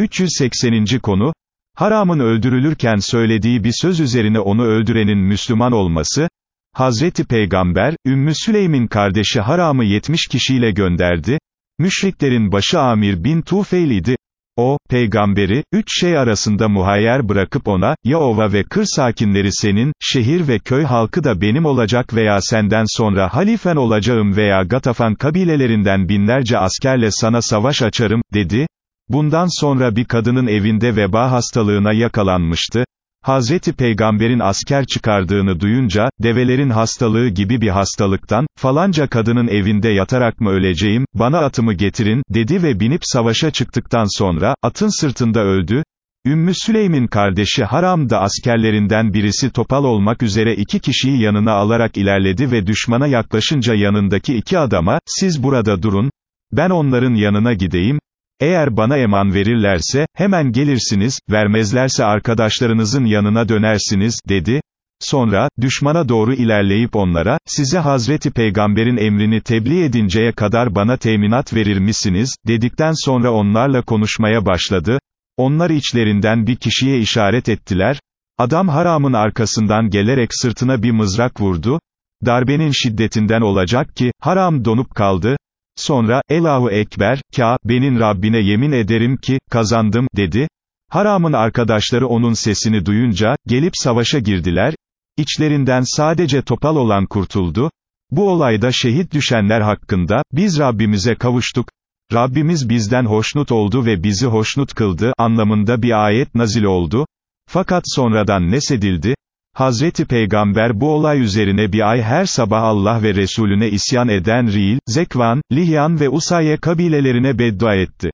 380. konu, Haram'ın öldürülürken söylediği bir söz üzerine onu öldürenin Müslüman olması, Hazreti Peygamber, Ümmü Süleym'in kardeşi Haram'ı 70 kişiyle gönderdi, müşriklerin başı Amir bin Tufeyl idi, o, peygamberi, üç şey arasında muhayyer bırakıp ona, ya ova ve kır sakinleri senin, şehir ve köy halkı da benim olacak veya senden sonra halifen olacağım veya Gatafan kabilelerinden binlerce askerle sana savaş açarım, dedi, Bundan sonra bir kadının evinde veba hastalığına yakalanmıştı. Hazreti Peygamber'in asker çıkardığını duyunca, develerin hastalığı gibi bir hastalıktan, falanca kadının evinde yatarak mı öleceğim, bana atımı getirin, dedi ve binip savaşa çıktıktan sonra, atın sırtında öldü. Ümmü Süleym'in kardeşi Haram da askerlerinden birisi topal olmak üzere iki kişiyi yanına alarak ilerledi ve düşmana yaklaşınca yanındaki iki adama, siz burada durun, ben onların yanına gideyim, eğer bana eman verirlerse, hemen gelirsiniz, vermezlerse arkadaşlarınızın yanına dönersiniz, dedi. Sonra, düşmana doğru ilerleyip onlara, size Hazreti Peygamber'in emrini tebliğ edinceye kadar bana teminat verir misiniz, dedikten sonra onlarla konuşmaya başladı. Onlar içlerinden bir kişiye işaret ettiler. Adam haramın arkasından gelerek sırtına bir mızrak vurdu. Darbenin şiddetinden olacak ki, haram donup kaldı. Sonra, Elahu Ekber, Kâbe'nin Rabbine yemin ederim ki, kazandım, dedi. Haram'ın arkadaşları onun sesini duyunca, gelip savaşa girdiler. İçlerinden sadece topal olan kurtuldu. Bu olayda şehit düşenler hakkında, biz Rabbimize kavuştuk. Rabbimiz bizden hoşnut oldu ve bizi hoşnut kıldı, anlamında bir ayet nazil oldu. Fakat sonradan nesedildi, Hazreti Peygamber bu olay üzerine bir ay her sabah Allah ve Resulüne isyan eden Ril, Zekvan, Lihyan ve Usaye kabilelerine beddua etti.